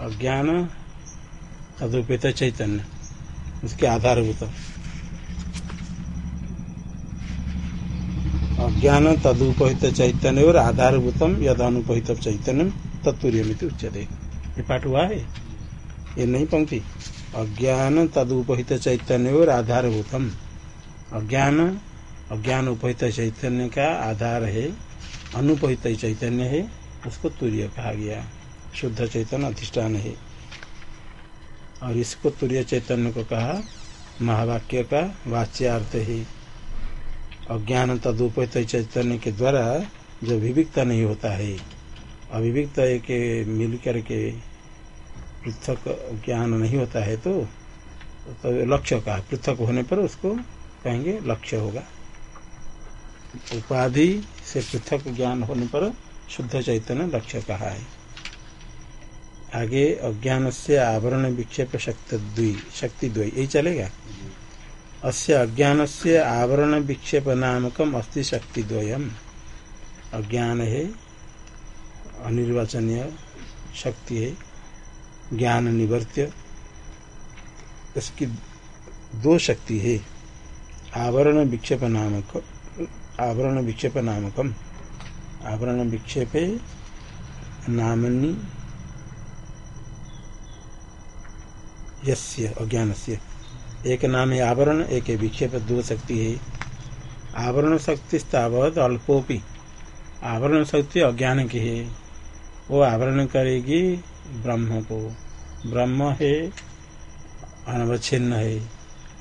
अज्ञान, तदुपेत चैतन्य। उसके आधारभूत। अज्ञान तदुपहित चैतन्य और आधारभूतम यद अनुपहित चैतन्य तत्तुर्यमित उच्यते। ये पाठ हुआ है? ये नहीं पंक्ति। अज्ञान तदुपहित चैतन्य और आधारभूतम। अज्ञान अज्ञान उपहित चैतन्य का आधार है। अनुपहित चैतन्य है। उसको तुर्य कहा गया। शुद्ध चैतन्य अधिष्ठान है। और इसको तुर्य चैतन्य को कहा महावाक्य का वाच्यार्थ है। अज्ञान तदुपहित चैतन्य के द्वारा जो विविकता नहीं होता है अविविक्त के मिल करके पृथक ज्ञान नहीं होता है तो, तो लक्ष्य का पृथक होने पर उसको कहेंगे लक्ष्य होगा। उपाधि से पृथक ज्ञान होने पर शुद्ध चैतन्य लक्ष्य कहा है। आगे अज्ञान से आवरण विक्षेप शक्ति शक्ति द्वय यही चलेगा? अस्य अज्ञान से आवरण विक्षेप नामकम अस्थि शक्ति द्वयम। अज्ञान है, अनिर्वचनीय शक्ति है, ज्ञान निवर्त्य। इसकी दो शक्ति है, आवरण विक्षेप नामक, आवरण विक्षेप नामकम। आवरण विक्षेपे नामनी यस्य अज्ञान एक नाम है आवरण, एक विक्षेप दो शक्ति है। आवरण शक्ति स्थावत अल्पोपी। आवरण शक्ति अज्ञान की है। वो आवरण करेगी ब्रह्म को। ब्रह्म है, अनवच्छिन्न है,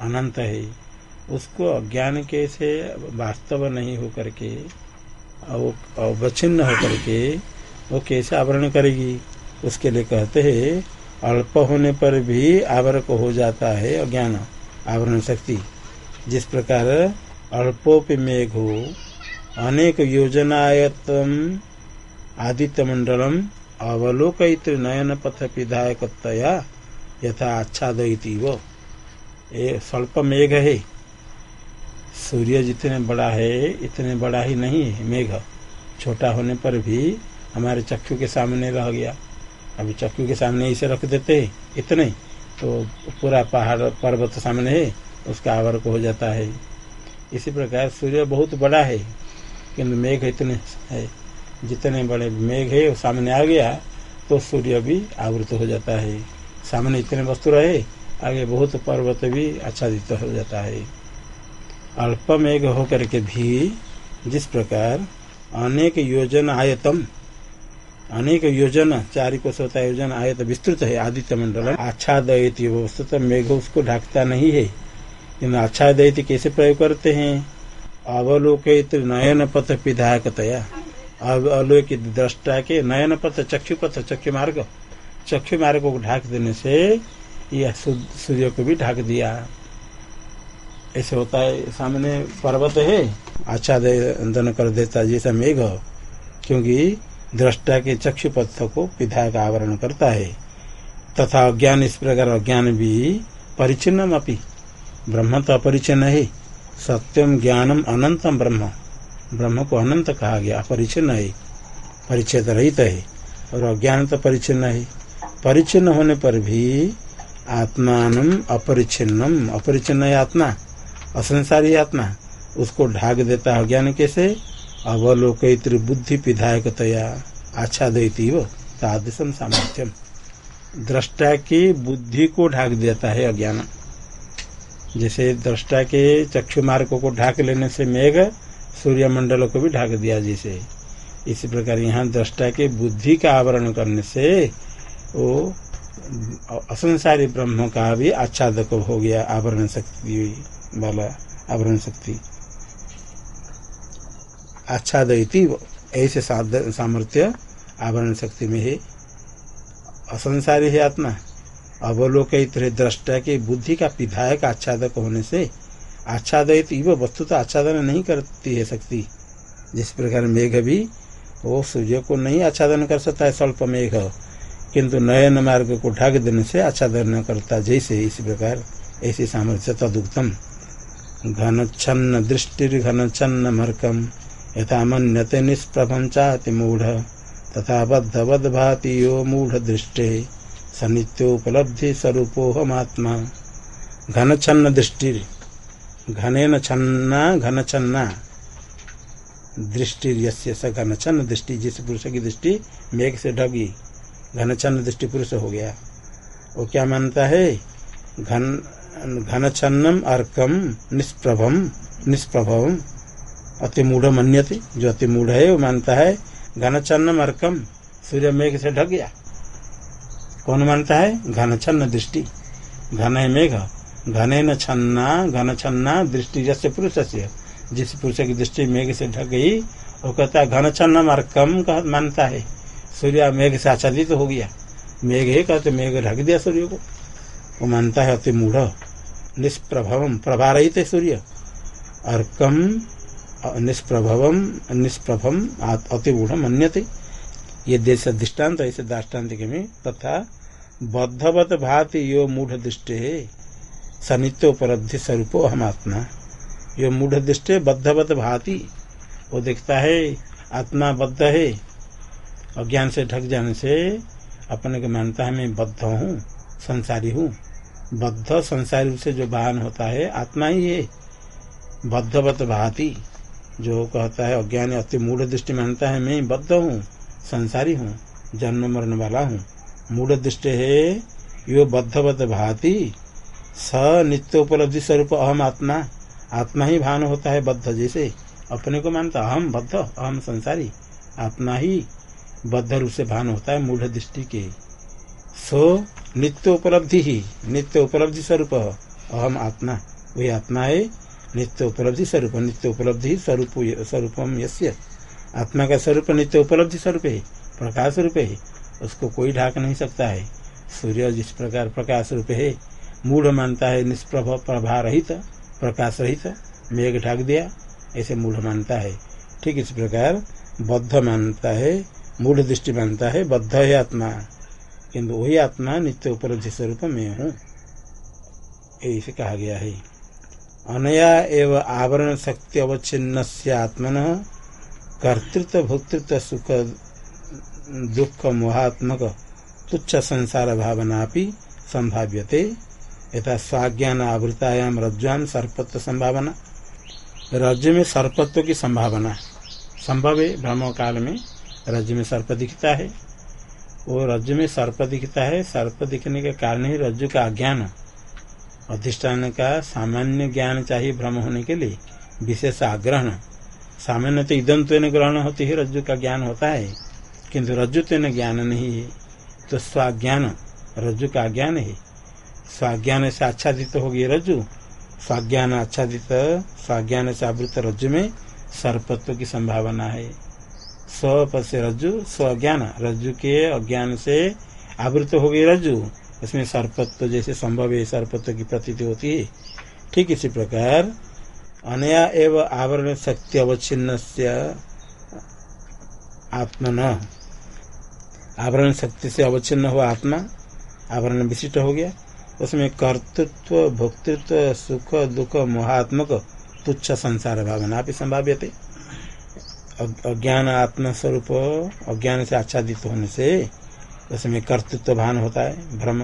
अनंत है। उसको अज्ञान के से वास्तव नहीं हो करके अवच्छिन्न होकर के वो कैसे आवरण करेगी? उसके लिए कहते हैं अल्प होने पर भी आवरक हो जाता है अज्ञान, आवरण शक्ति। जिस प्रकार अल्पोप मेघ हो, अनेक योजनायतम आदित्य मंडलम अवलोक नयन पथ विधायकतया यथा आच्छादयती वो। ये स्वल्प मेघ है। सूर्य जितने बड़ा है, इतने बड़ा ही नहीं है मेघ। छोटा होने पर भी हमारे चक्षु के सामने रह गया। अभी चक्की के सामने इसे रख देते इतने तो पूरा पहाड़, पर्वत सामने है, उसका आवर्क हो जाता है। इसी प्रकार सूर्य बहुत बड़ा है किन्तु मेघ इतने है। जितने बड़े मेघ है, वो सामने आ गया तो सूर्य भी आवृत हो जाता है। सामने इतने वस्तु रहे, आगे बहुत पर्वत भी आच्छादित हो जाता है। अल्प मेघ होकर के भी जिस प्रकार अनेक योजना आयतम अनेक योजना चार कोश होता योजना आयत विस्तृत है, आदित्य मंडल आच्छादयती वस्तुत मेघ उसको ढकता नहीं है। किन्तु आच्छादयती कैसे प्रयोग करते हैं? अवलोकित नयन पथ विधायकतया अवलोकित दृष्टा के नयन पथ चक्षु पथ चक्षु मार्ग चक्षु मार्ग को ढाक देने से यह सूर्य को भी ढाक दिया। ऐसे होता है, सामने पर्वत है आच्छादन कर देता जैसा मेघ। क्योंकि दृष्टा के चक्षु पथ को पिधा का आवरण करता है। तथा अज्ञान इस प्रकार अज्ञान भी परिचिन्नम अपनी ब्रह्म तो अपरिचिन्न है। सत्यम, ज्ञानम, अनंतम ब्रह्म। ब्रह्म को अनंत कहा गया, अपरिचिन्न है। परिच्छेद रहित है और अज्ञान तो परिचिन्न है। परिचिन्न होने पर भी आत्मान अपरिचिन्नम, अपरिचिन्न आत्मा। असंसारी आत्मा। उसको ढाक देता है अज्ञान कैसे? अवलोक बुद्धि विधायकतया आच्छादयती वो तादृशम सामर्थ्यम। दृष्टा की बुद्धि को ढाक देता है अज्ञान। जैसे दृष्टा के चक्षु मार्ग को ढाक लेने से मेघ सूर्य मंडल को भी ढाक दिया जैसे। इसी प्रकार यहाँ दृष्टा के बुद्धि का आवरण करने से वो असंसारी ब्रह्म का भी आच्छादक हो गया आवरण शक्ति वाला आवरण शक्ति। आच्छादयती ऐसे सामर्थ्य आवरण शक्ति में है। असंसारी है आत्मा। अवलोक दृष्टा के बुद्धि का विधायक आच्छादक होने से आच्छादित वो वस्तु तो आच्छादन नहीं करती है शक्ति। जिस प्रकार मेघ भी, वो सूर्य को नहीं आच्छादन कर सकता है, स्वल्प मेघ। किंतु नयन मार्ग को ढाक देने से आच्छादन करता जैसे इसी प्रकार ऐसी सामर्थ्य तदुक्तम। घन छन्न दृष्टि घन छन्न मर्कम। यथा मन्यते निष्प्रभम चाति मूढ़, तथा बद्धवद भाति यो मूढ़ दृष्टे, सनित्योपलब्धि स्वरूपो हम आत्मा घन छन्न दृष्टि घने छन्ना घन छन्ना दृष्टि यस्य स घन छन्न दृष्टि, जिस पुरुष की दृष्टि मेघ से ढगी घन छन्न दृष्टि पुरुष हो गया। वो क्या मानता है? घन घन छन्नम अर्कम, निष्प्रभम निष्प्रभम अति मूढ़ मन्यते, जो अति मूढ़ है, वो मानता है घन छन्नम अर्कम सूर्य मेघ से ढक गया। कौन मानता है? घन छन्न दृष्टि। घन है मेघ, घने न छन्ना घन छन्ना दृष्टि जैसे पुरुष से। जिस पुरुष की दृष्टि मेघ से ढक गई, वो कहता है घन छन्न मार कम मानता है। सूर्य मेघ से आच्छादित हो गया। मेघ है, कहते मेघ ढक दिया सूर्य को। वो मानता है, अति मूढ़, निष्प्रभव प्रभा रहित सूर्य। अर्कम निष्प्रभव निष्प्रभम अति मूढ़ मन्यते। ये देश दृष्टांत, ऐसे दाष्टान्त में तथा बद्धवत भाति यो मूढ़ दृष्टि है स्वरूप हम आत्मा यो मूढ़ दृष्टि बद्धवत भाति, वो देखता है, आत्मा बद्ध है। अज्ञान से ढक जाने से अपने को मानता है, मैं बद्ध हूँ, संसारी हूँ। बद्ध संसारी से जो वाहन होता है, आत्मा ही है। बद्धवत भाति। जो कहता है अज्ञानी अति मूढ़ दृष्टि मानता है, मैं बद्ध हूँ, संसारी हूँ, जन्म मरण वाला हूँ। मूढ़ दृष्टि है, यो बद्धवत भाति स नित्य उपलब्धि स्वरूप अहम आत्मा। आत्मा ही भान होता है बद्ध जैसे, अपने को मानता, अहम बद्ध, अहम संसारी। आत्मा ही बद्ध रूप से भान होता है मूढ़ दृष्टि के। सो नित्य उपलब्धि ही, नित्य उपलब्धि स्वरूप अहम आत्मा। वही आत्मा है नित्य उपलब्धि स्वरूप, नित्य उपलब्धि स्वरूप स्वरूपम यस्य। आत्मा का स्वरूप नित्य उपलब्धि स्वरूप है, प्रकाश रूप है, उसको कोई ढाक नहीं सकता है। सूर्य जिस प्रकार प्रकाश रूप है, मूढ़ मानता है, निष्प्रभ प्रभा रहित, प्रकाश रहित, मेघ ढाक दिया, ऐसे मूढ़ मानता है। ठीक इस प्रकार बद्ध मानता है, मूढ़ दृष्टि मानता है, बद्ध है आत्मा। किंतु वही आत्मा नित्य उपलब्धि स्वरूप में हूँ। ऐसे कहा गया है। अनया एव आवरण शक्ति अवच्छिन्न से आत्मन कर्तृत्व भोक्तृत्व सुख दुख मोहात्मक तुच्छ संसार भावना संभाव्यते यथा स्वाज्ञान आवृतायाम रज्जुआम सर्पत्व संभावना रज्जु में सर्पत्व की संभावना। संभव है भ्रम काल में रज्जु में सर्प दिखता है। वो रज्जु में सर्प दिखता है। सर्प दिखने के कारण ही रज्जु का अज्ञान अधिष्ठान का सामान्य ज्ञान चाहिए भ्रम होने के लिए, विशेष आग्रहण। सामान्य तो इदम तो ग्रहण होती है, रज्जु का ज्ञान होता है, किंतु रज्जु तो ज्ञान नहीं है। तो स्वाज्ञान, रज्जु का ज्ञान है। स्वाज्ञान से आच्छादित होगी रज्जु, स्वाज्ञान आच्छादित, स्वाज्ञान से आवृत रज्जु में सर्पत्व की संभावना है। स्व से रज्जु, स्वज्ञान, रज्जु के अज्ञान से आवृत हो गई रज्जु। उसमें सर्पत्व जैसे संभव है, सर्पत्व की प्रतीति होती है। ठीक इसी प्रकार, अनया एवं आवरण शक्ति अवच्छिन्न आत्मन। आवरण शक्ति से अवच्छिन्न हुआ आत्मा, आवरण विशिष्ट हो गया। उसमें कर्तृत्व, भोक्तृत्व, सुख, दुख, मोहात्मक, तुच्छ संसार भावना भी संभाव्य थे अज्ञान आत्म स्वरूप अज्ञान से आच्छादित होने से उसमें कर्तृत्व भान होता है भ्रम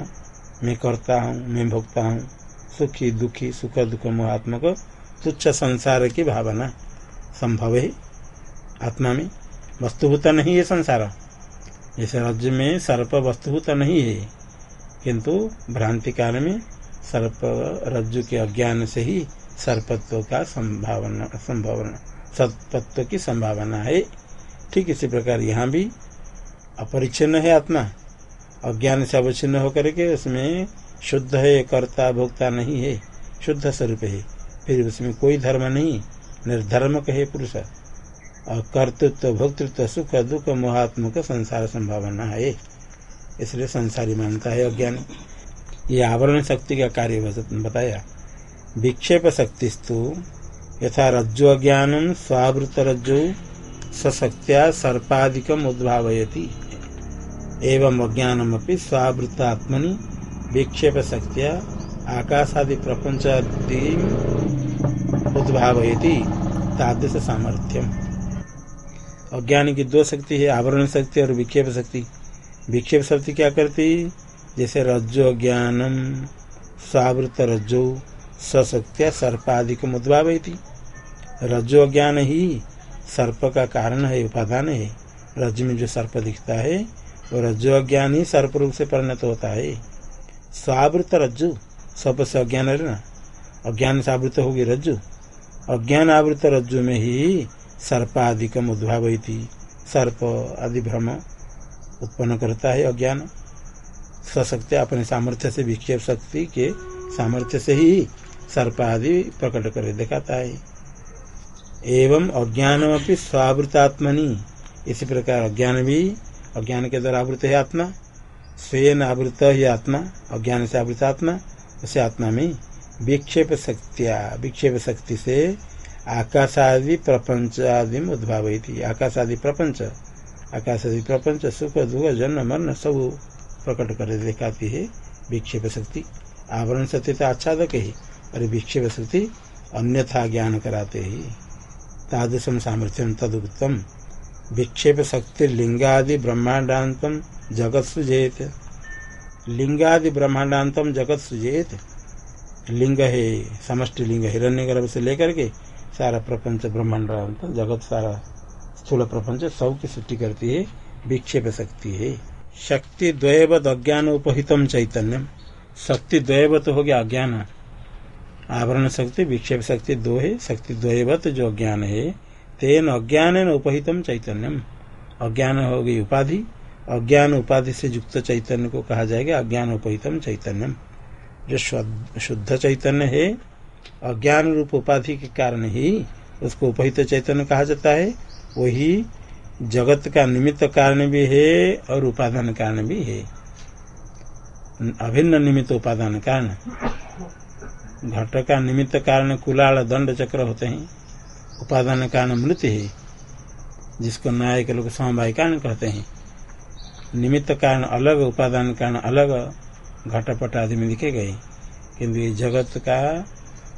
मैं करता हूँ, मैं भोगता हूँ, सुखी, दुखी, सुख, दुख मोहात्मक तुच्छ संसार की भावना संभव है। आत्मा में वस्तुभूत नहीं है संसार। जैसे रज में सर्प वस्तुभूत नहीं है, किंतु भ्रांति काल में सर्प रज्जु के अज्ञान से ही सर्पत्व का संभावना संभावना सत्पत्व की संभावना है। ठीक इसी प्रकार यहाँ भी अपरिच्छिन्न है आत्मा। अज्ञान से अवच्छिन्न होकर के उसमें शुद्ध है, कर्ता, भोक्ता नहीं है, शुद्ध स्वरूप है। फिर उसमें कोई धर्म नहीं निर्धर्म कहे पुरुष। और कर्तृत्व भोक्तृत्व, सुख, दुख, मोहात्मक संसार संभावना है। इसलिए संसारी मानता है अज्ञान। ये आवरण शक्ति का कार्य बताया। विक्षेप शक्तिस्तु, यथा रज्जु अज्ञान स्वावृत रज्जु, सशक्त्या सर्पाधिकम उद्भावयती। एवं अज्ञानम स्वावृतात्मनि विक्षेप शक्तिया आकाशादि प्रपंच उद्भावयती तादृश सामर्थ्यम। अज्ञान की दो शक्ति है, आवरण शक्ति और विक्षेप शक्ति। विक्षेप शक्ति क्या करती? जैसे रज्जो ज्ञानम स्वावृत रज्जो सशक्तिया मुद्भावी थी रज्जो ज्ञान ही सर्प का कारण है, उपादान है। रज में जो सर्प दिखता है रज्जु अज्ञान ही सर्प रूप से परिणत होता है। स्वावृत रज्जु, सबसे अज्ञान ना? अज्ञान से आवृत होगी रज्जु। अज्ञान आवृत रज्जु में ही सर्पाधिकम उद्भाव थी सर्प आदि भ्रम उत्पन्न करता है अज्ञान। सशक्ति अपने सामर्थ्य से विक्षेप शक्ति के सामर्थ्य से ही सर्प आदि प्रकट कर दिखाता है। एवं अज्ञानम स्वावृतात्मनि इसी प्रकार अज्ञान भी अज्ञान के द्वारा आवृत है आत्मा, स्वयं आवृत ही आत्मा, अज्ञान से आवृत आत्मा, उसे आत्मा में विक्षेप शक्तिया, विक्षेप शक्ति से आकाश आदि प्रपंच आदि उद्भाव थी आकाश आदि प्रपंच आकाश आदि प्रपंच सुख, दुख, जन्म, मरण सब प्रकट कर दिखाती है। विक्षेप शक्ति आवरण शक्ति तो आच्छादक ही और विक्षेप शक्ति अन्यथा ज्ञान कराते ही। तादृशम सामर्थ्यम तदुत्तम विक्षेप शक्ति लिंगादि ब्रह्मांडान्तम जगत सुजेत। लिंगादि ब्रह्मांडान्तम जगत सुजेत। लिंग है, समष्टि लिंग हिरण्य गर्भ से लेकर के सारा प्रपंच ब्रह्मांडांत, जगत सारा स्थूल प्रपंच सब की सृष्टि करती है, विक्षेप शक्ति है। शक्ति द्वैवत अज्ञान उपहितम चैतन्यम। शक्ति द्वैवत हो गया अज्ञान। आवरण शक्ति, विक्षेप शक्ति दो है। शक्ति द्वैवत जो अज्ञान है तेन अज्ञान उपहितम चैतन्यम। अज्ञान हो गई उपाधि, अज्ञान उपाधि से युक्त चैतन्य को कहा जाएगा, अज्ञान उपहितम चैतन्यम। जो शुद्ध चैतन्य है, अज्ञान रूप उपाधि के कारण ही उसको उपहित चैतन्य कहा जाता है। वही जगत का निमित्त कारण भी है और उपादान कारण भी है। अभिन्न निमित्त उपादान कारण। घट का निमित्त कारण कुलाल दंड चक्र होते हैं। उपादान कारण मृत्यु है, जिसको न्याय के लोग समवाय कारण कहते हैं। निमित्त कारण अलग, उपादान कारण अलग, घटपट आदि में लिखे गए। किन्तु ये जगत का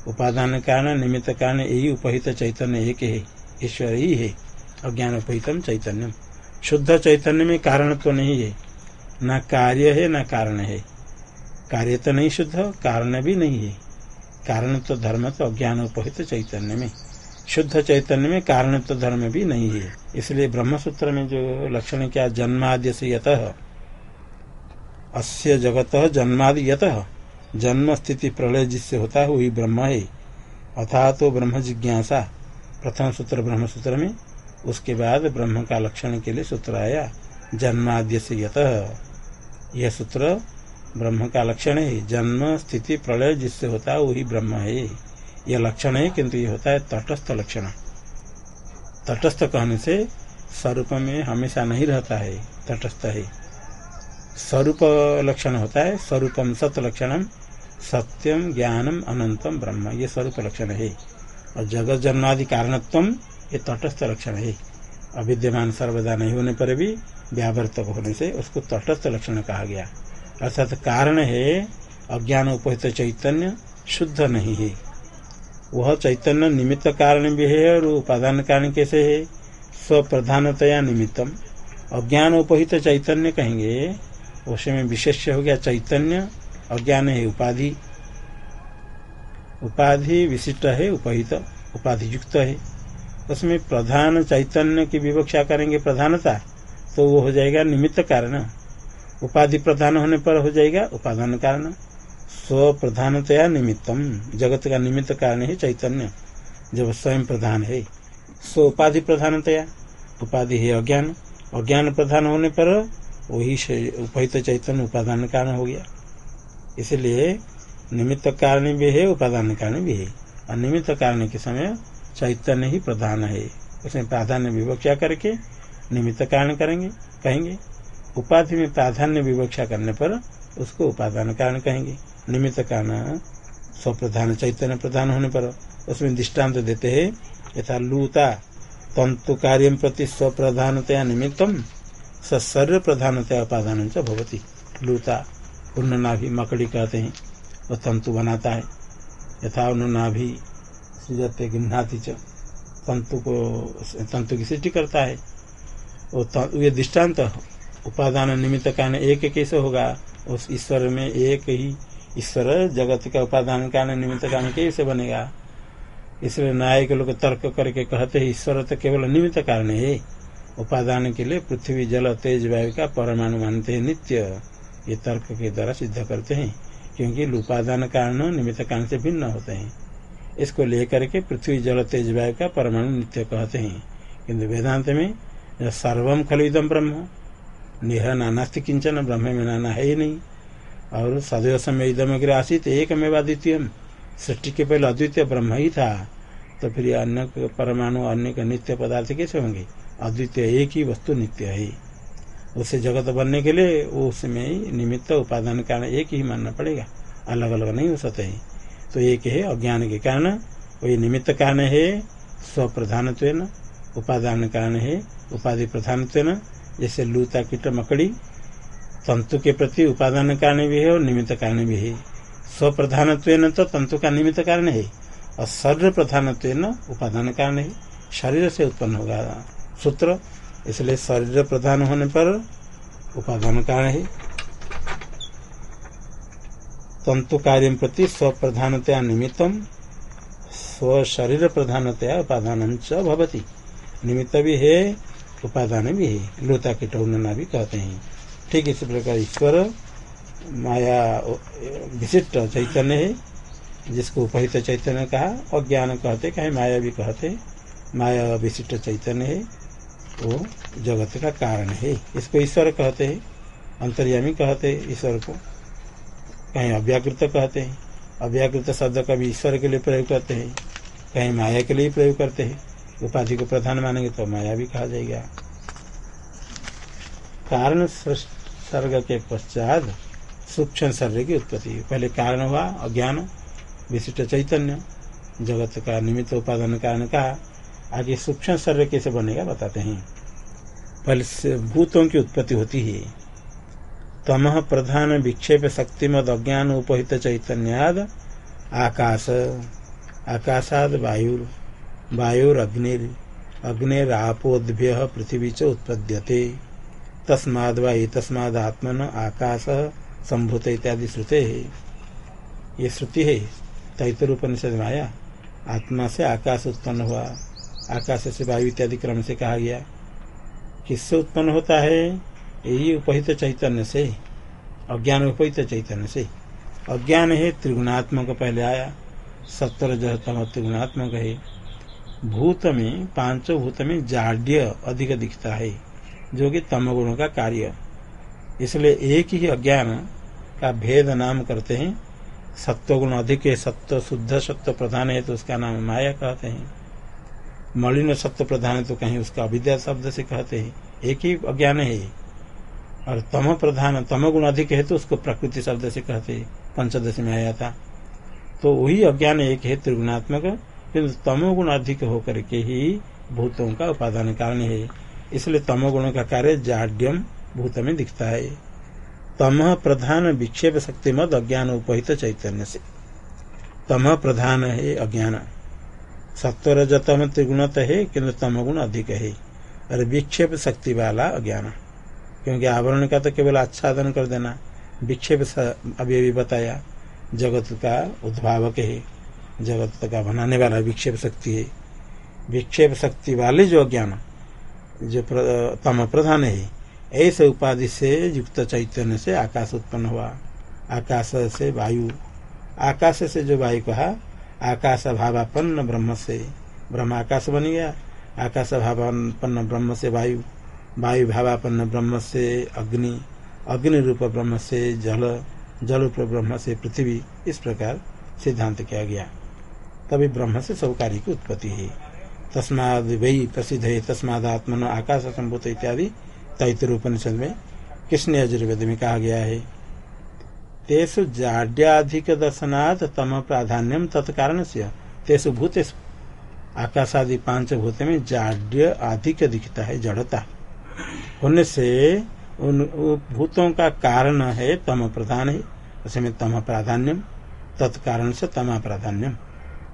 उपादान कारण, निमित्त कारण, यही उपहित चैतन्य एक है, ईश्वर ही है, अज्ञान उपहितम चैतन्य शुद्ध चैतन्य में कारण तो नहीं है, न कार्य है, न कारण है। कार्य तो नहीं शुद्ध, कारण भी नहीं है। कारण तो धर्म तो अज्ञान उपहित चैतन्य में। शुद्ध चैतन्य में कारण तो धर्म भी नहीं है। इसलिए ब्रह्म सूत्र में जो लक्षण क्या जन्माद्य से यत? अस्य जगत जन्मादि यत। जन्म स्थिति प्रलय जिससे होता है, वही ब्रह्म है। अथा तो ब्रह्म जिज्ञासा। प्रथम सूत्र ब्रह्म सूत्र में, उसके बाद ब्रह्म का लक्षण के लिए सूत्र आया जन्माद्य से यत। यह सूत्र ब्रह्म का लक्षण है। जन्म स्थिति प्रलय जिससे होता है, वही ब्रह्म है। यह लक्षण है, किंतु ये होता है तटस्थ लक्षण। तटस्थ कहने से स्वरूप में हमेशा नहीं रहता है, तटस्थ है। स्वरूप लक्षण होता है, स्वरूपम सत्य लक्षणम, सत्यम ज्ञानम अनंतम ब्रह्म, ये स्वरूप लक्षण है। और जगत जन्मादि कारणत्व ये तटस्थ लक्षण है। अविद्यमान सर्वदा नहीं होने पर भी व्यावर्तक होने से उसको तटस्थ लक्षण कहा गया। अर्थात कारण है अज्ञान उपहित चैतन्य शुद्ध नहीं है। वह चैतन्य निमित्त कारण भी है और उपादान कारण कैसे है? स्वप्रधानतया निमित्तम। अज्ञान उपहित चैतन्य कहेंगे। उसमें विशेष हो गया चैतन्य। अज्ञान है उपाधि। उपाधि विशिष्ट है, उपहित। उपाधि युक्त है। उसमें प्रधान चैतन्य की विवक्षा करेंगे प्रधानता तो वो हो जाएगा निमित्त कारण। उपाधि प्रधान होने पर हो जाएगा उपादान कारण। स्व प्रधानतया निमित्तम, जगत का निमित्त कारण है चैतन्य, जब स्वयं प्रधान है। स्व उपाधि प्रधानतया, उपाधि है अज्ञान अज्ञान प्रधान होने पर वही उपहित चैतन्य उपादान कारण हो गया। इसलिए निमित्त कारण भी है, उपादान कारण भी है। और निमित्त कारण के समय चैतन्य ही प्रधान है। उसमें प्राधान्य विवक्षा करके निमित्त कारण करेंगे, कहेंगे। उपाधि में प्राधान्य विवक्षा करने पर उसको उपादान कारण कहेंगे। निमित्त कारण स्वप्रधान, चैतन्य प्रधान होने पर उसमें दृष्टांत देते हैं। यथा लूता, तंतु कार्य प्रति स्वप्रधानतया निमित्तम सर्व प्रधानतया उपादान भवती। लूता पूर्ण नाभि मकड़ी कहते हैं, वो तंतु बनाता है। यथा नाभि सृजते गिन्हाती च, तंतु को, तंतु की सृष्टि करता है। वो ये दृष्टांत उपादान निमित्त कारण एक कैसे होगा, उस ईश्वर में एक ही ईश्वर जगत का उपादान कारण निमित्त कारण कैसे बनेगा? इसलिए न्याय के लोग तर्क करके कहते हैं, ईश्वर तो केवल निमित्त कारण है। उपादान के लिए पृथ्वी, जल, तेज वायु का परमाणु मानते हैं नित्य। ये तर्क के द्वारा सिद्ध करते हैं, क्योंकि उपादान कारण निमित्त कारण से भिन्न होते हैं। इसको लेकर के पृथ्वी, जल, तेज वायु का परमाणु नित्य कहते हैं। किन्तु वेदांत में सर्वम खलुदम ब्रह्म। नेह नानास्ति किंचन ब्रह्म में नाना है ही नहीं। और सदैव समय इदम अग्र आसित एक में द्वितीय सृष्टि के पहले अद्वितीय ब्रह्म ही था तो फिर अन्य परमाणु, अन्य का नित्य पदार्थ कैसे होंगे? अद्वितीय एक ही वस्तु नित्य है। उसे जगत बनने के लिए उसमें निमित्त उपादान कारण एक ही मानना पड़ेगा। अलग अलग नहीं हो सकते तो एक है अज्ञान के कारण, वही निमित्त कारण है स्वप्रधान उपादान कारण है, उपाधि प्रधान जैसे लूता, कीट, मकड़ी तंतु के प्रति उपादान कारण भी है और निमित्त कारण भी है। स्वप्रधान तो तंतु का निमित्त कारण है और शरीर प्रधान उपादान कारण है। शरीर से उत्पन्न होगा सूत्र। इसलिए शरीर प्रधान होने पर उपादान कारण है। तंतु कार्य प्रति स्वप्रधानतया निमित्तम स्व शरीर प्रधानतया उपादान भवती। निमित्त भी है, उपादान भी है। लोता के टोना भी कहते हैं। ठीक इसी प्रकार ईश्वर, माया विशिष्ट चैतन्य है, जिसको उपहित चैतन्य कहा अज्ञान कहते, कहे माया भी कहते, माया विशिष्ट चैतन्य है, वो जगत का कारण है। इसको ईश्वर कहते हैं, अंतर्यामी कहते हैं ईश्वर को, कहीं अव्याकृत कहते हैं, अव्याकृत शब्द का भी ईश्वर के लिए प्रयोग करते हैं, कहीं माया के लिए प्रयोग करते हैं, उपाधि को प्रधान मानेंगे तो माया भी कहा जाएगा। कारण सर्ग के पश्चात सूक्ष्म शरीर की उत्पत्ति। पहले कारण हुआ, अज्ञान, विशिष्ट चैतन्य, जगत का निमित्त उपादान कारण कहा। आगे सूक्ष्म शरीर कैसे बनेगा बताते हैं। पहले भूतों की उत्पत्ति होती है। तम प्रधान विक्षेप शक्ति मद अज्ञान उपहित चैतन्याद, आकाश, आकाशाद वायु वायुरग्निर अग्निरापोद्य पृथ्वी च उत्पद्यते। तस्माद तस्माद आत्मन आकाश संभूत इत्यादि श्रुते है। ये श्रुति है, तैतरूपनिषद में आया आत्मा से आकाश उत्पन्न हुआ। आकाश से वायु इत्यादि क्रम से कहा गया। किससे उत्पन्न होता है? यही उपहित चैतन्य से, अज्ञान उपहित चैतन्य से। अज्ञान है, त्रिगुणात्मक पहले आया। सत्तर जहतम त्रिगुणात्मक है। भूत में पाँचों भूत में जाड्य अधिक दिखता है। जो कि तम का कार्य इसलिए एक ही अज्ञान का भेद नाम करते हैं। सत्व गुण अधिक है, सत्व शुद्ध, सत्व प्रधान है तो उसका नाम माया कहते हैं। मलिन सत्य प्रधान है तो कहीं उसका अविद्या शब्द से कहते हैं। एक ही अज्ञान है। और तम प्रधान तम गुण अधिक है तो उसको प्रकृति शब्द से कहते हैं। पंचदश में आया था। तो वही अज्ञान एक है, त्रिगुणात्मक। किन्तु तमो गुण अधिक होकर के ही भूतों का उपादान कारण है। इसलिए तमो गुणों का कार्य जाड्यम भूत में दिखता है। तम प्रधान विक्षेप शक्ति मद अज्ञान उपहित चैतन्य से। तम प्रधान है अज्ञान। सत्वर जतम त्रिगुणत है किन्तु तमगुण अधिक है। और विक्षेप शक्ति वाला अज्ञान। क्योंकि आवरण का तो केवल आच्छादन कर देना। विक्षेप अभी अभी बताया, जगत का उद्भावक है। जगत का बनाने वाला विक्षेप शक्ति है। विक्षेप शक्ति वाले जो अज्ञान जो तम प्रधान है, ऐसे उपाधि से युक्त चैतन्य से आकाश उत्पन्न हुआ। आकाश से वायु। आकाश से जो वायु कहा, आकाश भावापन्न ब्रह्म से। ब्रह्म आकाश बन गया। आकाश भावापन्न ब्रह्म से वायु। वायु भावापन्न ब्रह्म से अग्नि। अग्नि रूप ब्रह्म से जल। जल रूप ब्रह्म से पृथ्वी। इस प्रकार सिद्धांत किया गया। तभी ब्रह्म से सब कार्य की उत्पत्ति है तस्माद वही प्रसिद्ध है तस्माद आत्मन आकाश संभूत इत्यादि तैतर उपनिषद में कृष्ण यजुर्वेद में कहा गया है? तेसु जाड्याधिक दर्शनाथ तम प्राधान्यम तत्कारण से तेसु भूतेषु आकाशादि पाँच भूत में जाड्य अधिक दिखता है, जड़ता। होने से उन भूतों का कारण है, तम प्रधान है। उसमें तम प्राधान्यम तत्कारण से तमा प्राधान्यम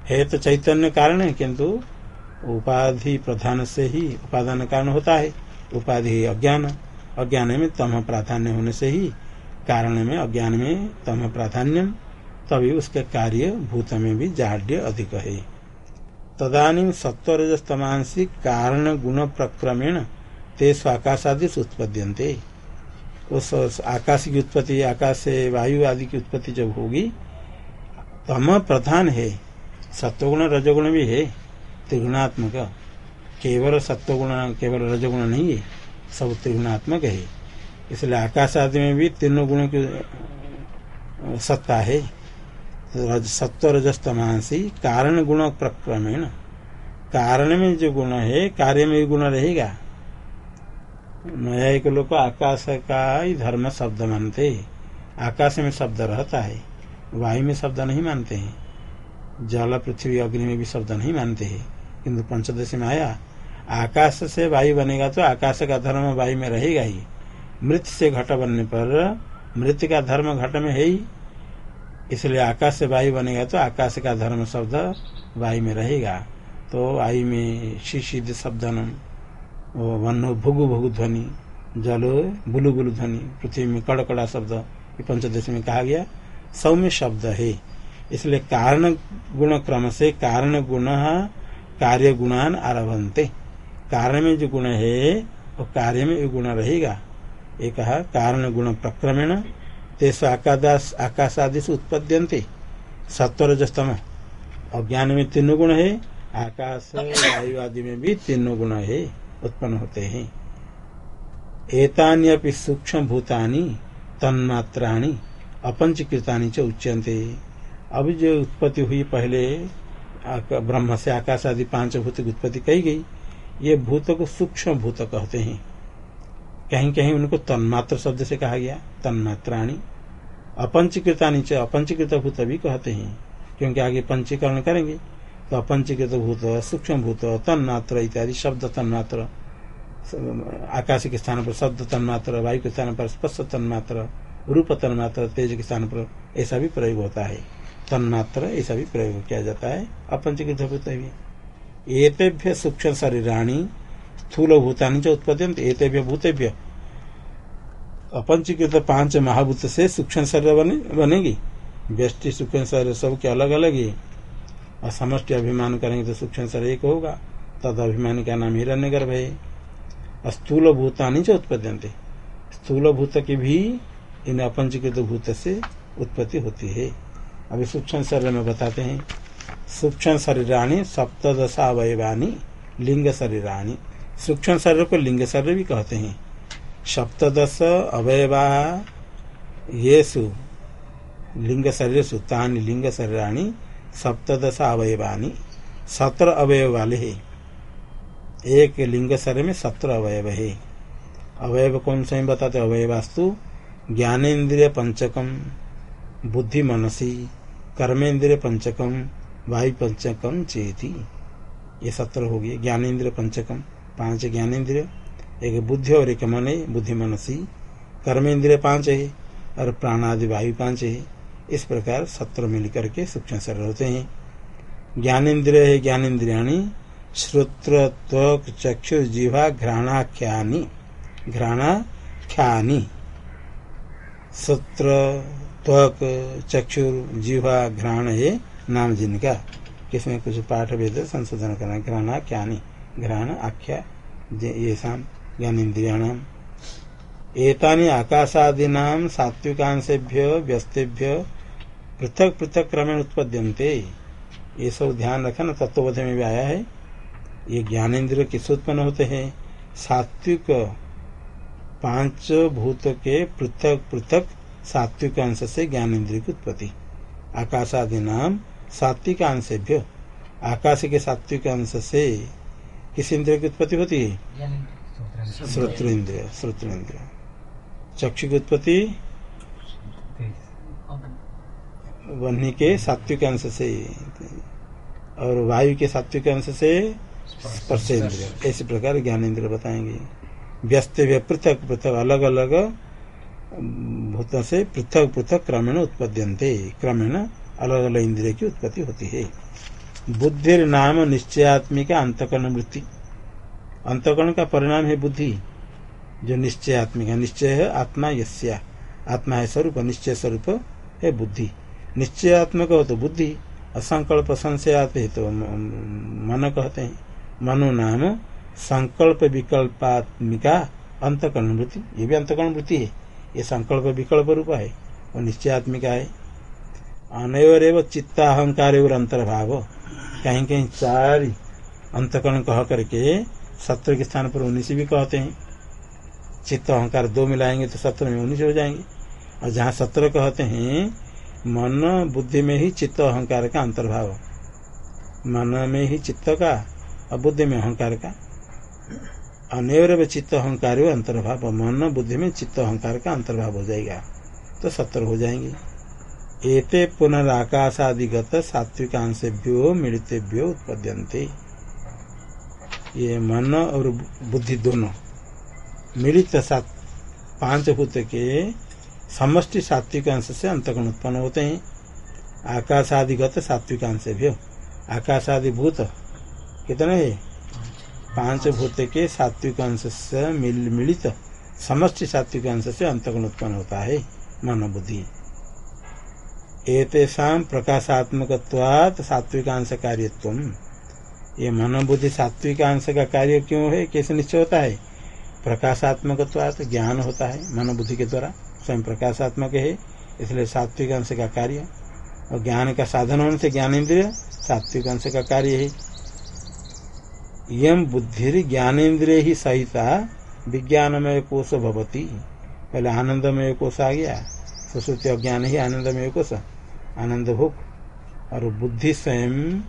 है तो चैतन्य कारण है, किंतु उपाधि प्रधान से ही उपादान कारण होता है। उपाधि अज्ञान। अज्ञान में तम प्राधान्य होने से ही कारण में अज्ञान में तम प्राधान्यम। तभी उसके कार्य भूत में भी जाड्य अधिक है। तदानी सत्वरजस्तमांसी कारण गुण प्रक्रमेण ते स्वाकाशादि उत्पद्यंते उस आकाश की उत्पत्ति, आकाश से वायु आदि की उत्पत्ति जब होगी, तम प्रधान है। सत्वगुण, रजगुण भी है। त्रिगुणात्मक केवल सत्वगुण, केवल रजगुण नहीं है, सब त्रिगुणात्मक है। इसलिए आकाश आदि में भी तीनों गुणों की सत्ता है। रज, सत्व रजस्तमांसी कारण, गुण, प्रक्रमेण। कारण में जो गुण है, कार्य में भी गुण रहेगा। न्यायिक लोग आकाश का ही धर्म शब्द मानते आकाश में शब्द रहता है, वायु में शब्द नहीं मानते हैं। जल, पृथ्वी, अग्नि में भी शब्द नहीं मानते हैं। किंतु पंचदशी में आया, आकाश से वायु बनेगा तो आकाश का धर्म वायु में रहेगा ही। मृत से घट बनने पर मृत का धर्म घट में है ही। इसलिए आकाश से वायु बनेगा तो आकाश का धर्म शब्द वायु में रहेगा। तो वायु में शिशिद शब्द वन भुगु भुगु ध्वनि, जल बुलु बुलु ध्वनि, पृथ्वी में कड़कड़ा शब्द, ये पंचदश में कहा गया, सौम्य शब्द है। इसलिए कारण गुण क्रम से कारण गुण कार्य गुणान आरभनते। कारण में जो गुण है, वो कार्य में गुण रहेगा। एक कारण गुण प्रक्रमेण, तेस आकाश आकाशादि से उत्पद्यंते सत्वरजस्तम। अज्ञान में तीनों गुण है, आकाश, वायु आदि में भी तीनों गुण है, उत्पन्न होते हैं। एतान्यपि सूक्ष्म भूतानी, तन्मात्राणी, अपंचीकृतानी च उच्यंते अभी जो उत्पत्ति हुई पहले ब्रह्म से आकाश आदि पाँच भूत की उत्पत्ति कही गई, ये भूत को सूक्ष्म भूत कहते हैं। कहीं कहीं उनको तन्मात्र शब्द से कहा गया, तन्मात्राणी। अपंचीकृता नीचे अपंचीकृत भूत भी कहते हैं, क्योंकि आगे पंचीकरण करेंगे तो अपंचीकृत भूत, सूक्ष्म भूत, तन्मात्र इत्यादि शब्द तन्मात्र आकाश के स्थान पर शब्द तन्मात्र, वायु के स्थान पर स्पर्श तन्मात्र, रूप तन्मात्र, तेज के स्थान पर ऐसा भी प्रयोग होता है। तन्मात्र ऐसा भी प्रयोग किया जाता है। अपंचीकृत भूत भी एतेभ्य सूक्ष्म शरीराणी स्थूल भूतानी च उत्पत्ति एतेभ्य भूतेभ्य। अपंचीकृत पाँच महाभूत से सूक्ष्म शरीर बने, बनेगी। व्यष्टि सूक्ष्म शरीर सब के अलग अलग ही। और समष्टि अभिमान करेंगे तो सूक्ष्म शरीर एक होगा। तद अभिमान का नाम हिरण्य गर्भ है। स्थूल भूतानी जो उत्पत्ति स्थूल भूत की भी इन अपंचीकृत भूत से उत्पत्ति होती है। अभी सूक्ष्म शरीर में बताते हैं। सूक्ष्म शरीराणी सप्तश अवयवानी लिंग शरीराणी। सूक्ष्म शरीर को लिंग शरीर भी कहते हैं। सप्तश अवयवा ये लिंग शरीर सुतानी, लिंग शरीराणी सप्तश अवयवानी सत्र अवयव वाले है। एक लिंग शरीर में सत्र अवयव है। अवयव कौन से बताते अवयवास्तु, ज्ञानेन्द्रिय पंचकम। बुद्धि मनसी कर्मेंद्रिय पंचकम वायु पंचकम चेती। ये सत्र हो गए ज्ञानेन्द्रिय पंचकम पाँच ज्ञानेन्द्रिय, एक बुद्धि और एक मन है बुद्धि मनसी कर्मेंद्रिय पाँच है, और प्राणादि वायु पाँच है। इस प्रकार सत्र मिल करके सूक्ष्म शरीर होते हैं। ज्ञानेन्द्रिय है ज्ञानेन्द्रियाणी श्रोत्र त्वक चक्षु जीवा घ्राणाख्यानी घ्राणाख्यानी। सत्र त्वक चक्षु जीवा घ्राण है नाम जिनका। किसमें कुछ पाठ भेद, संशोधन करना, घ्राणा, ज्ञानी, घ्राण, आख्या ये शाम ज्ञानेन्द्रियाणाम एतानी आकाशादीना सात्विकांशेभ्य, व्यस्तेभ्य, पृथक पृथक क्रमेण उत्पद्यंते ये सब ध्यान रखा ना तत्वबोध में भी आया है। ये ज्ञानेन्द्र किस उत्पन्न होते हैं? सात्विक पाँच भूत के पृथक पृथक सात्विक अंश से ज्ञान इंद्रिय की उत्पत्ति। आकाशादि नाम सात्विक अंशेभ्य। आकाश के सात्विक अंश से किस इंद्रिय की उत्पत्ति होती है? श्रोत्र इंद्रिय श्रोत्र इंद्रिय। चक्षु की उत्पत्ति? वन्य के सात्विक अंश से। और वायु के सात्विक अंश से स्पर्शेन्द्र इसी प्रकार ज्ञानेन्द्र बताएँगे। व्यस्त पृथक पृथक अलग अलग भूतों से पृथक पृथक क्रमेण उत्पद्यंते क्रमेण अलग अलग इंद्रिय की उत्पत्ति होती है। बुद्धि नाम निश्चयात्मिका अंतकरण वृत्ति। अंतकरण का परिणाम है बुद्धि। जो निश्चय आत्मिका निश्चय है आत्मा यस्या। आत्मा है स्वरूप, निश्चय स्वरूप है बुद्धि। निश्चयात्मक हो तो बुद्धि, असंकल्प संशयात है तो मन कहते हैं। मनो नाम संकल्प विकल्पात्मिका अंतकरण वृत्ति। ये भी अंतकरण वृत्ति है। ये संकल्प विकल्प रूप है, वो निश्चयात्मिका है। अनवर चित्ताहंकार और अंतर्भाव। कहीं कहीं चार अंतकरण कह करके सत्र के स्थान पर उन्नीस भी कहते हैं। चित्त अहंकार दो मिलाएँगे तो सत्र में उन्नीस हो जाएँगे। और जहाँ सत्र कहते हैं, मन बुद्धि में ही चित्त अहंकार का अंतर्भाव। मन में ही चित्त का और बुद्धि में अहंकार का। अनेर चित्त अहंकार अंतर्भाव, मन, बुद्धि में चित्त अहंकार का अंतर्भाव हो जाएगा तो सत्र हो जाएँगे। एते पुनराकाशादिगत सात्विकांशेभ्यो मिलितेभ्यो उत्पद्यन्ते। ये मन और बुद्धि दोनों मिलित सात पाँच भूत के समष्टि सात्विक अंश से अंतगुण उत्पन्न होते हैं। आकाशादिगत सात्विक अंश भी आकाशादि भूत कितने है? पाँच भूत के सात्विक अंश से मिल, मिलित समष्टि सात्विक अंश से अंतगुण उत्पन्न होता है मन बुद्धि प्रकाशात्मक सात्विकांश कार्यत्व ये मन बुद्धि सात्विकांश का कार्य क्यों है कैसे निश्चय होता है? प्रकाशात्मक ज्ञान होता है मन बुद्धि के द्वारा। स्वयं प्रकाशात्मक है इसलिए सात्विक अंश का कार्य और ज्ञान का साधन होने से ज्ञान इंद्रिय सात्विक अंश का कार्य है। यम बुद्धि ज्ञानेन्द्रिय ही सहिता विज्ञानमय कोश भवती। पहले आनंदमय कोश आ गया, सुश्रुति अज्ञान ही आनंदमय कोश, आनंद भोग। और बुद्धि स्वयं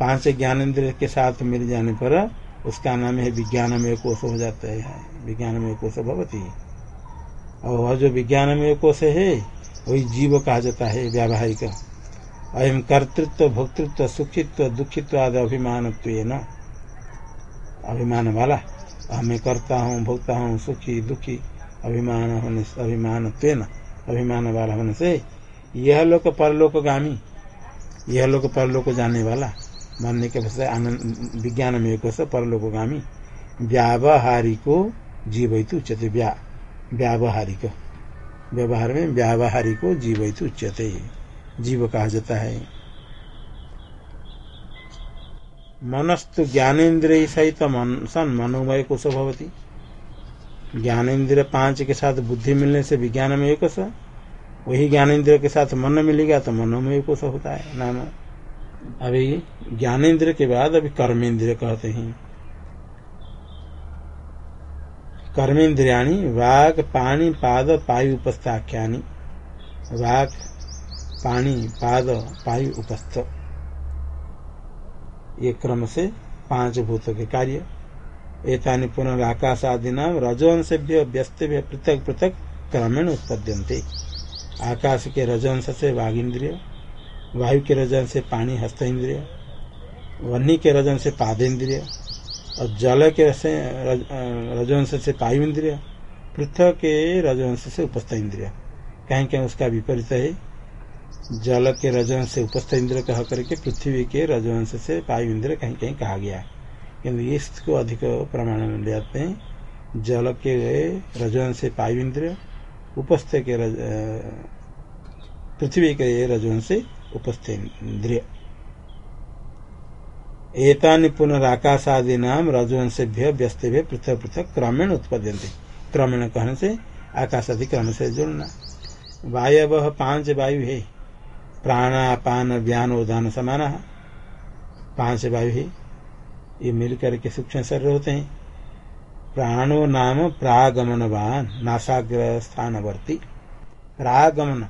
पाँच ज्ञानेन्द्रिय के साथ मिल जाने पर उसका नाम है विज्ञानमय कोश हो जाता है, विज्ञानमय कोश भवती। और वह जो विज्ञानमय कोश है, वही जीव कहा जाता है, व्यावहारिक। अयम कर्तृत्व, भोक्तृत्व, सुखित्व, दुखित्व आदि अभिमान अभिमान वाला। हमें करता हूँ, भोगता हूँ, सुखी, दुखी। अभिमान होने से, अभिमान अभिमान वाला होने से, यह लोक परलोकगामी। यह लोक परलोक जाने वाला। मानने के वजह आनंद, विज्ञान में एक परलोकगामी। व्यावहारिको जीवित उच्चते व्यावहारिक व्यवहार में व्यावहारिको जीवित उच्चते जीव कहा जाता है। मनस्तु ज्ञानेन्द्रिय सहित मन, सन, मनोमय कोश भवती। ज्ञानेन्द्रिय पाँच के साथ बुद्धि मिलने से विज्ञान में एक वही ज्ञानेन्द्र के साथ मन मिलेगा तो मनोमय कोश होता है। नाम, अभी ज्ञानेन्द्र के बाद अभी कर्मेंद्र कहते हैं। कर्मेन्द्रियाणी, वाक पानी पाद, पायु उपस्थ उपस्थाख्यानी। वाक पानी पाद, पायु उपस्थ। ये क्रम से पाँच भूत के कार्य। एतानी पुनर्काशादि नाम रजवंश व्यस्त पृथक पृथक क्रमेण उत्पद्यंते आकाश के रजवंश से वाघ इंद्रिय, वायु के रजन से पानी हस्त इंद्रिय वन्नी के रजन से पादेन्द्रिय और जल के रजवंश से पायु इंद्रिय पृथ्वी के रजवंश से उपस्थ इंद्रिय। कहीं कहीं उसका विपरीत है। जल के रजवंश से उपस्थ इंद्र कह करके पृथ्वी के रजवंश से पायु इंद्र कहीं कहीं कहा गया किन्तु इसको अधिक प्रमाण में ले हैं। जल के रजवंश से पायु इंद्रिय उपस्थ के रज पृथ्वी के रजवन से उपस्थ इंद्रिय। एतानि पुनराकाशादि नाम रजवंशेभ्य व्यस्त पृथक पृथक क्रमेण उत्पद्यंते क्रमेण कहने से आकाश आदि क्रम से जुड़ना। वायव पाँच वायु है। प्राणापान व्यान उदान समान पाँच वायु है, ये मिलकर के सूक्ष्म शरीर होते हैं। प्राणो नाम प्रागमनवान नासाग्र स्थानवर्ती प्रागमन,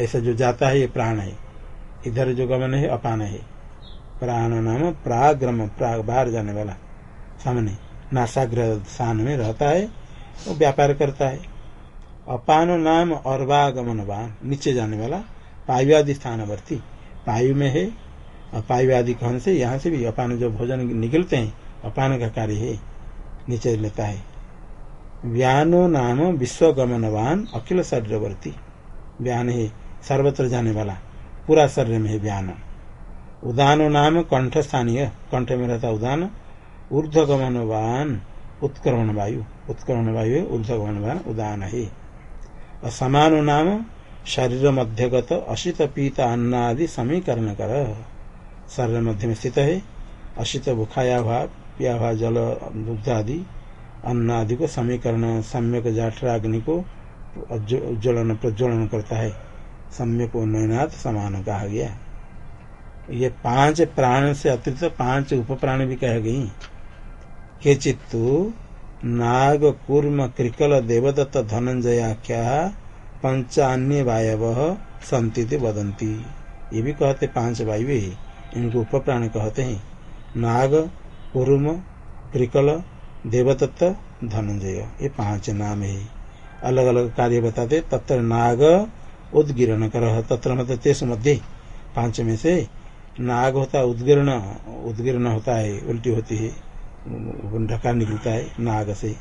ऐसा जो जाता है, ये प्राण है। इधर जो गमन है, अपान है। प्राण नाम प्राग्रम, प्राग बाहर जाने वाला। सामने नासाग्र स्थान में रहता है, वो व्यापार करता है। अपान नाम अर्वागमनवान नीचे जाने वाला। पायुआदि स्थानवर्ती। पायु में है, और पायुआदि कहन से? यहाँ से भी अपान जो भोजन निकलते हैं, अपान का कार्य है, नीचे लेता है। व्यानो नाम विश्व गमनवान अखिल शरीरवर्ती। व्यान है, सर्वत्र जाने वाला। पूरा शरीर में है व्यान। उदानो नाम कंठ स्थानीय कंठ में रहता उदान। ऊर्ध गमनवान उत्क्रमण वायु उत्क्रमण वायु ऊर्ध गमनवान उदान है। और नाम शरीर मध्यगत अशित पीत अन्नादि समीकरण कर शरीर मध्य में स्थित है। अशित भुखाया भाव पिया भाव जल दुग्ध आदि अन्न आदि को समीकरण, सम्यक जाठराग्नि को उज्ज्वलन, प्रज्वलन करता है। सम्यक उन्नयनाथ समान कहा गया। ये पाँच प्राण से अतिरिक्त पाँच उप प्राण भी कह गई। के चित्तु नाग कूर्म क्रिकल देवदत्त धनंजय आख्या पंचान्य वायव संति वदंती ये भी कहते पाँच वायु इनको उप प्राण कहते हैं। नाग कुरुम क्रिकल देवदत्त धनंजय, ये पाँच नाम है। अलग अलग कार्य बताते तत्र नाग, उदगिरण कर, तत्र मतलब तेस मध्य। पाँच में से नाग होता है उदगिरण उदगिरण होता है, उल्टी होती है ढका निकलता है, नाग से।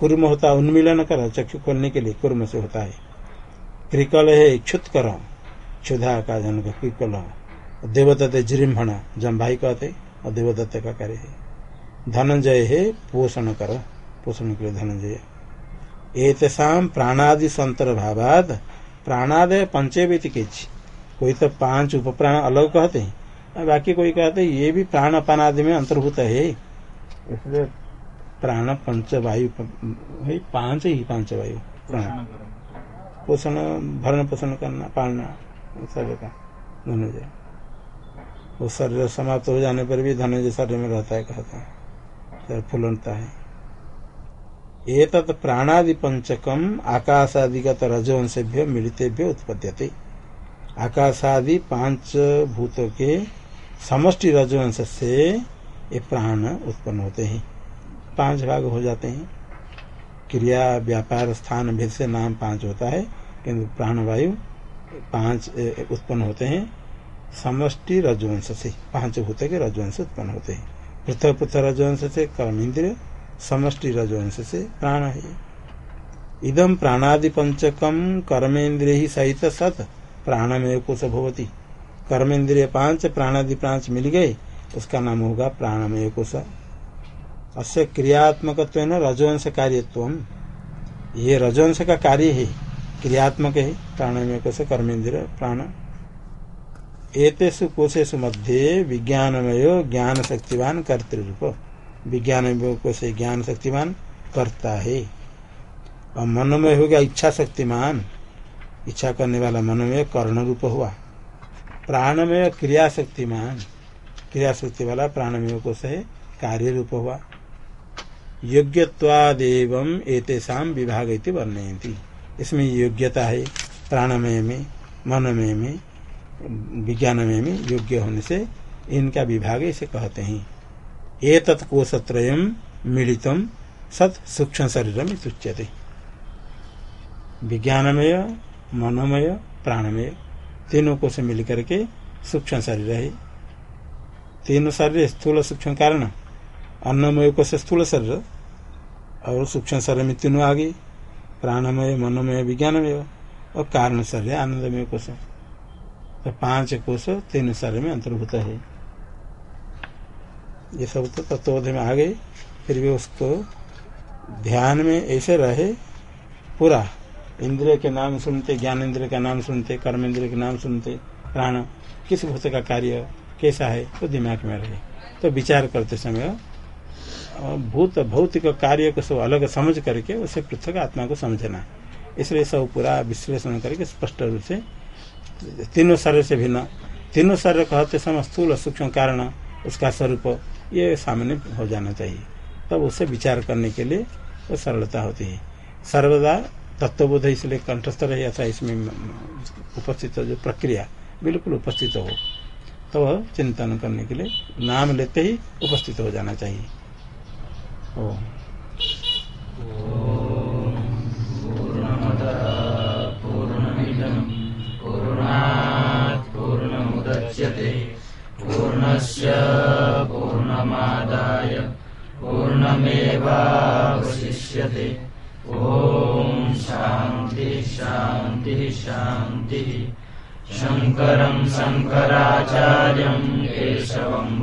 कुर्म होता है उन्मिलन कर, चक्षु खोलने के लिए कुर्म से होता है। क्रिकल है क्षुत कर क्षुधा का जनक क्रिकल देवदत्त जृम्भण जम्भाई कहते और देवदत्त का कार्य है धनंजय है पोषण कर पोषण के लिए धनंजय एतसाम प्राणादि संतर भावाद प्राणादय पंचे भी कोई तो पाँच उप प्राण अलग कहते हैं बाकी कोई कहते हैं ये भी प्राण अपानादि में अंतर्भूत है इसलिए प्राण पंच वायु पाँच ही पाँच वायु प्राण पोषण, भरण पोषण करना, पालना शरीर का धनुजय वो शरीर समाप्त हो जाने पर भी धनुजय शरीर में रहता है, कहता है। फूलता है। एतत् प्राणादि पंचकम आकाशादिगत रजवंशभ्य मिलितेभ्य उत्पद्यते। आकाशादि पाँच भूतों के समष्टि रजवंश से ये प्राण उत्पन्न होते हैं। पाँच भाग हो जाते हैं। क्रिया, व्यापार, स्थान, भेद से नाम पाँच होता है। किंतु प्राणवायु पाँच उत्पन्न होते हैं। समष्टि, रजवंश से, पाँच भूत के रजवंश उत्पन्न होते हैं। पृथक पृथक रजवंश से, कर्म, इंद्रिय, समष्टि, रजवंश से, प्राण है। इदम प्राणादि पंचकम कर्मेन्द्रिय ही सहित सत प्राणमय कोश भवती। कर्मेन्द्रिय पाँच, प्राणादि पाँच मिल गए, उसका नाम होगा प्राणमय कोश। अस्य क्रियात्मक रजवंश कार्यत्व ये रजवंश का कार्य है क्रियात्मक है प्राणमय कोश कर्मेन्द्रिय प्राण। एतेषु कोशेषु मध्ये विज्ञानमय ज्ञान शक्तिवान कर्तृप विज्ञान को से ज्ञान शक्तिमान करता है। और मनोमय हो गया इच्छा शक्तिमान इच्छा करने वाला मनोमय कर्ण रूप हुआ। प्राणमय क्रिया शक्तिमान क्रिया शक्ति वाला प्राणमय कोश है कार्य रूप हुआ। योग्यवादेव एतेषाम विभाग वर्णयती इसमें योग्यता है प्राणमय में मनमय में विज्ञानमय में योग्य होने से इनका विभाग इसे कहते हैं। एतत् कोशत्रय मिलित सत सूक्ष्म शरीर में सुच्यते विज्ञानमय, मनोमय, प्राणमय, तीनों को मिलकर के सूक्ष्म शरीर है। तीनों शरीर स्थूल सूक्ष्म कारण। अन्नमय को से स्थूल शरीर। और सूक्ष्म शरीर में तीनों आ गई। प्राणमय, मनोमय, विज्ञानमय और कारण शरीर आनंदमय कोश। तो पाँच कोश तीन शरीर में अंतर्भूत है। ये सब तो तत्वोध में आ गए फिर भी उसको ध्यान में ऐसे रहे, पूरा। इंद्रिय के नाम सुनते, ज्ञान इंद्रिय का नाम सुनते, कर्म इंद्रिय के नाम सुनते, प्राण। किस भूत का कार्य कैसा है तो दिमाग में रहे। तो विचार करते समय भूत, भौतिक कार्य को सब अलग समझ करके उसे पृथक आत्मा को समझना। इसलिए सब पूरा विश्लेषण करके स्पष्ट रूप से तीनों शरीर से भिन्न। तीनों शरीर कहते समय स्थूल सूक्ष्म कारण, उसका स्वरूप, ये सामने हो जाना चाहिए। तब उससे विचार करने के लिए वो सरलता होती है। सर्वदा तत्वबोध इसलिए कंठस्थ रहे ऐसा इसमें उपस्थित जो प्रक्रिया बिल्कुल उपस्थित हो। तो चिंतन करने के लिए नाम लेते ही उपस्थित हो जाना चाहिए। ओ पूर्णस्य पूर्णमादाय पूर्णमेवावशिष्यते। ॐ शान्ति शान्ति शान्तिः। शङ्करम् शङ्कराचार्यम् केशवम्